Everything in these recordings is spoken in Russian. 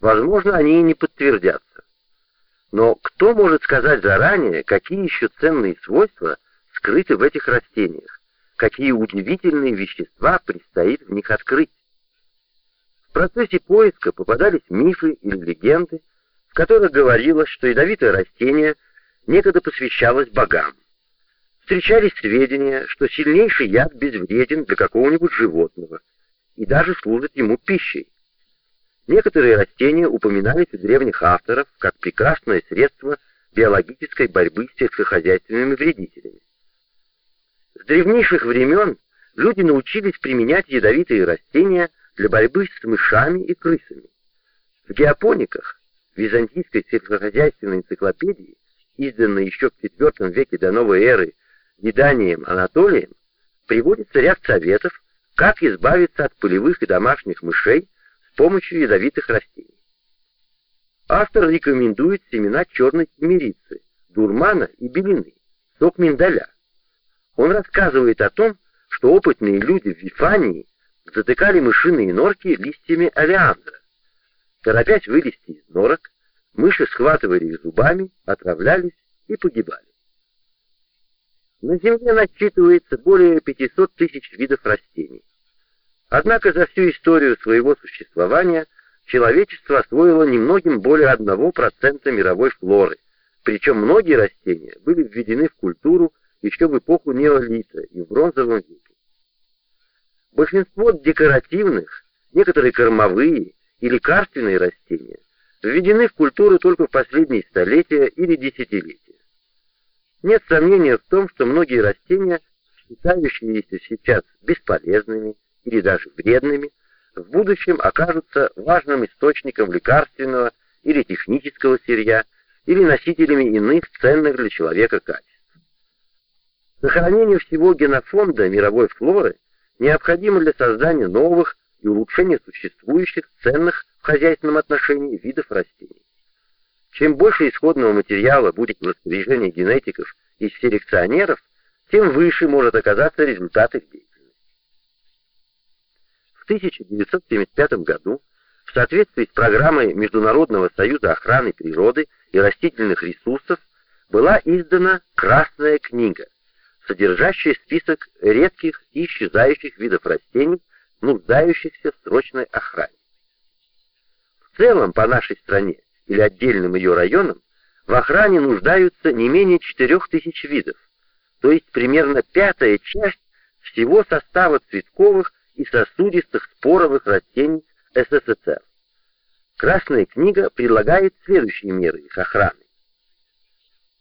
Возможно, они и не подтвердятся. Но кто может сказать заранее, какие еще ценные свойства скрыты в этих растениях, какие удивительные вещества предстоит в них открыть? В процессе поиска попадались мифы или легенды, в которых говорилось, что ядовитое растение некогда посвящалось богам. Встречались сведения, что сильнейший яд безвреден для какого-нибудь животного и даже служит ему пищей. Некоторые растения упоминались у древних авторов как прекрасное средство биологической борьбы с сельскохозяйственными вредителями. С древнейших времен люди научились применять ядовитые растения для борьбы с мышами и крысами. В геопониках, византийской сельскохозяйственной энциклопедии, изданной еще в IV веке до новой эры Виданием Анатолием, приводится ряд советов, как избавиться от полевых и домашних мышей помощью ядовитых растений. Автор рекомендует семена черной семерицы, дурмана и белины, сок миндаля. Он рассказывает о том, что опытные люди в Вифании затыкали мышиные норки листьями олеандра. Торопясь вылезти из норок, мыши схватывали их зубами, отравлялись и погибали. На Земле насчитывается более 500 тысяч видов растений. Однако за всю историю своего существования человечество освоило немногим более 1% мировой флоры, причем многие растения были введены в культуру еще в эпоху неолита и в бронзовом веке. Большинство декоративных, некоторые кормовые и лекарственные растения введены в культуру только в последние столетия или десятилетия. Нет сомнения в том, что многие растения, считающиеся сейчас бесполезными, или даже вредными, в будущем окажутся важным источником лекарственного или технического сырья или носителями иных ценных для человека качеств. Сохранение всего генофонда мировой флоры необходимо для создания новых и улучшения существующих ценных в хозяйственном отношении видов растений. Чем больше исходного материала будет в распоряжении генетиков и селекционеров, тем выше может оказаться результат их деятельности. 1975 году в соответствии с программой Международного союза охраны природы и растительных ресурсов была издана Красная книга, содержащая список редких и исчезающих видов растений, нуждающихся в срочной охране. В целом по нашей стране или отдельным ее районам в охране нуждаются не менее 4000 видов, то есть примерно пятая часть всего состава цветковых и сосудистых споровых растений СССР. Красная книга предлагает следующие меры их охраны.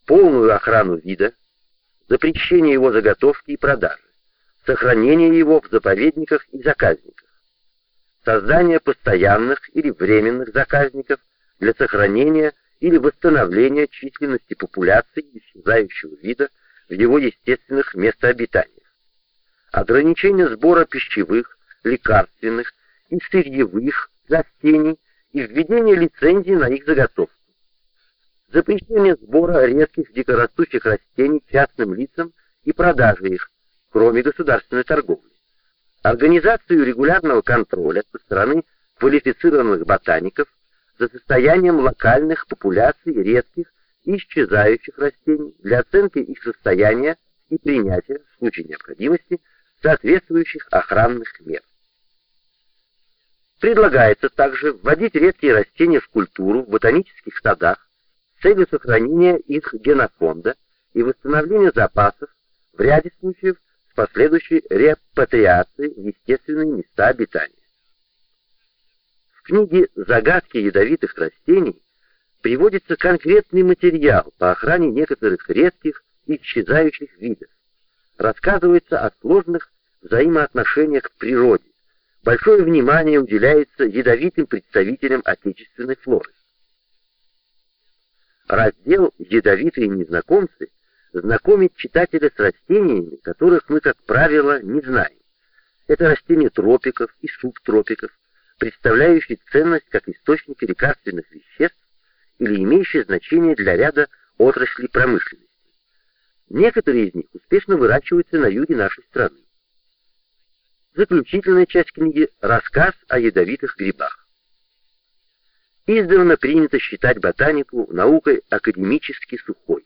Полную охрану вида, запрещение его заготовки и продажи, сохранение его в заповедниках и заказниках, создание постоянных или временных заказников для сохранения или восстановления численности популяции исчезающего вида в его естественных местообитаниях ограничение сбора пищевых, лекарственных и сырьевых растений и введение лицензии на их заготовку. Запрещение сбора редких дикорастущих растений частным лицам и продажи их, кроме государственной торговли. Организацию регулярного контроля со стороны квалифицированных ботаников за состоянием локальных популяций редких и исчезающих растений для оценки их состояния и принятия в случае необходимости соответствующих охранных мер. Предлагается также вводить редкие растения в культуру в ботанических садах с целью сохранения их генофонда и восстановления запасов в ряде случаев с последующей репатриацией в естественные места обитания. В книге «Загадки ядовитых растений» приводится конкретный материал по охране некоторых редких и исчезающих видов, рассказывается о сложных взаимоотношениях в природе. Большое внимание уделяется ядовитым представителям отечественной флоры. Раздел «Ядовитые незнакомцы» знакомит читателя с растениями, которых мы, как правило, не знаем. Это растения тропиков и субтропиков, представляющие ценность как источники лекарственных веществ или имеющие значение для ряда отраслей промышленности. Некоторые из них успешно выращиваются на юге нашей страны. Заключительная часть книги — рассказ о ядовитых грибах. Издавна принято считать ботанику наукой академически сухой.